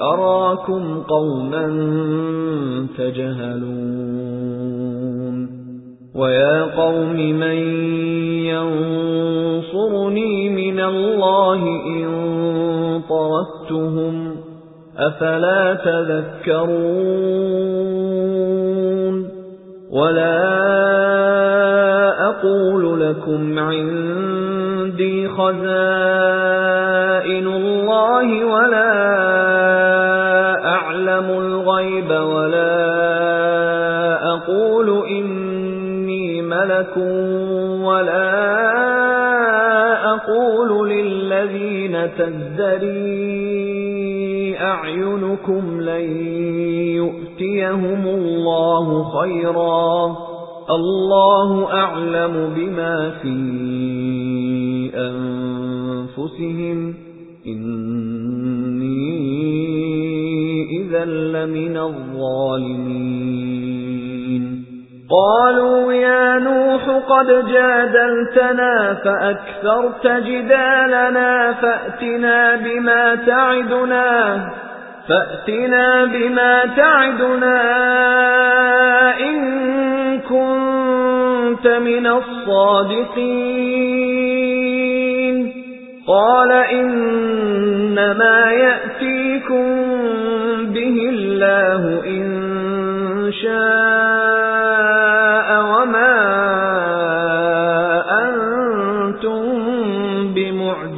أَرَاكُمْ قَوْمًا تَجْهَلُونَ وَيَا قَوْمِ مَن يَنصُرُنِي مِنَ اللَّهِ إِن طَرَدتُّهُمْ أَفَلَا تَذَكَّرُونَ وَلَا أَقُولُ لَكُمْ عِندِي خَزَائِنُ اللَّهِ وَلَا أَعْلَمُ الْغَيْبَ وَلَا أَقُولُ إِنِّي مَلَكٌ وَلَا أَقُولُ لِلَّذِينَ تَزْدَرِي أَعْيُنُكُمْ لَن يُؤْتِيَهُمُ اللَّهُ خَيْرًا اللَّهُ أَعْلَمُ بِمَا فِي أَنفُسِهِمْ لَّمِنَ الظَّالِمِينَ قَالُوا يَا نُوحُ قَدْ جَادَلْتَنَا فَأَكْثَرْتَ جِدَالَنَا فَأْتِنَا بِمَا تَعِدُنَا فَأْتِنَا بِمَا تَعِدُنَا إِن كُنتَ مِنَ الصَّادِقِينَ قَالَ إِنَّمَا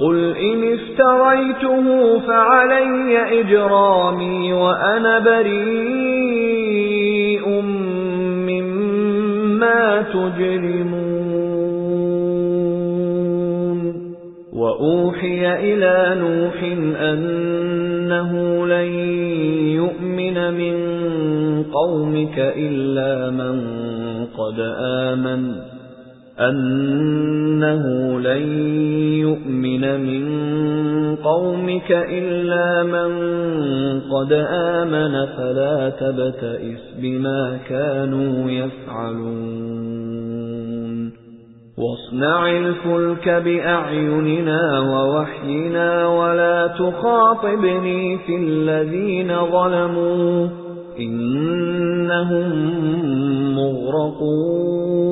قُلْ إِنِ افْتَرَيْتُهُ فَعَلَيَّ إِجْرَامِي وَأَنَا بَرِيءٌ مِّمَّا تُجْرِمُونَ وَأُوحِيَ إِلَى نُوحٍ أَنَّهُ لَن يُؤْمِنَ مِن قَوْمِكَ إِلَّا مَن قَدْ آمَنَ أَنَّهُ لَن يُؤْمِنَ مِن قَوْمِكَ إِلَّا مَن قَدْ آمَنَ فَلَا تَبْتَئِسْ بِمَا كَانُوا يَفْعَلُونَ. وَاصْنَعِ الْفُلْكَ بِأَعْيُنِنَا وَوَحْيِنَا وَلَا تُخَاطِبْنِي فِي الَّذِينَ ظَلَمُوا إِنَّهُم مُّغْرَقُونَ.